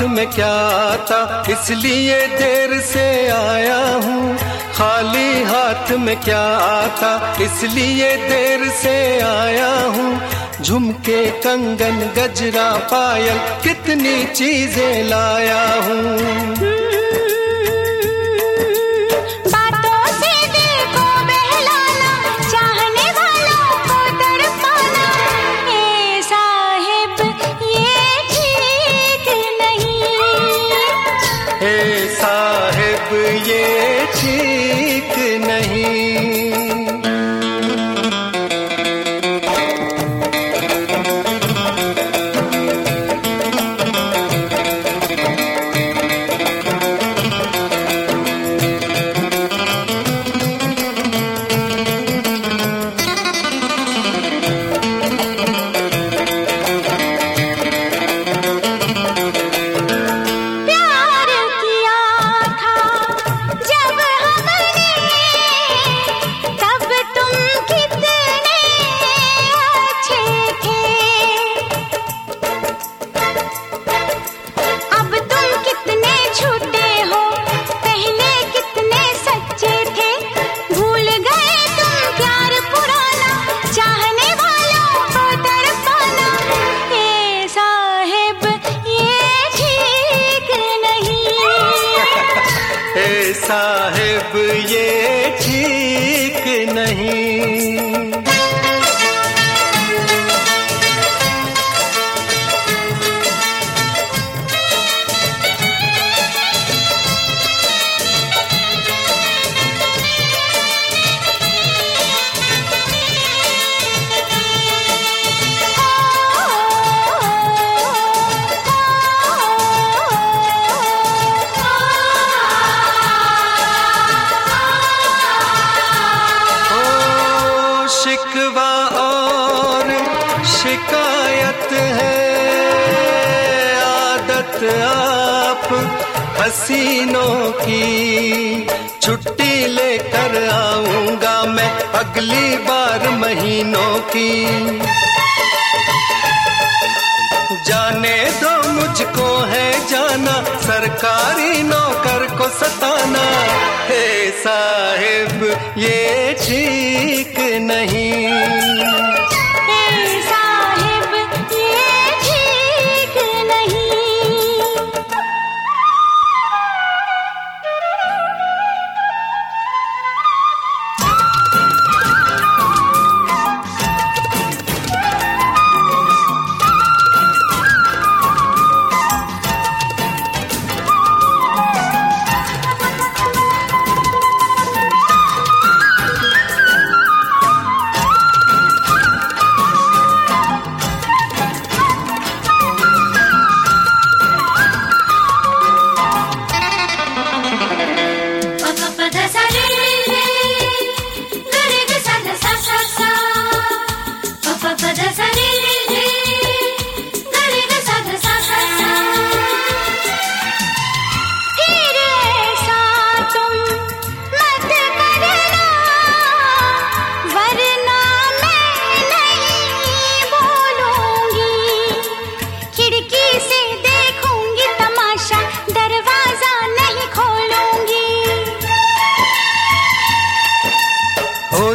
हाथ में क्या आता इसलिए देर से आया हूँ। खाली हाथ में क्या आता इसलिए देर से आया हूँ। झुमके कंगन, गजरा, पायल, कितनी चीज़ें लाया हूँ। साहेब ये ठीक आप हसीनों की छुट्टी लेकर आऊँगा मैं अगली बार महीनों की। जाने दो मुझको है जाना, सरकारी नौकर को सताना। हे साहेब, ये ठीक नहीं।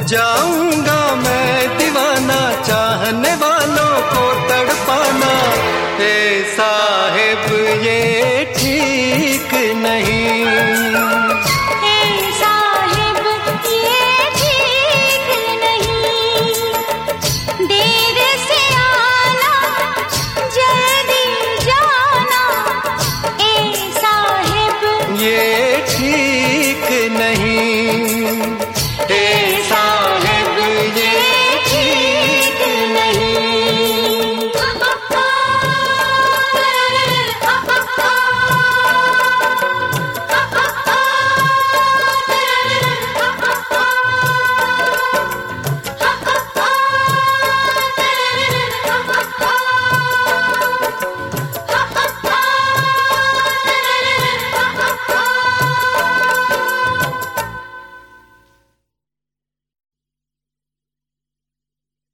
जाऊँगा।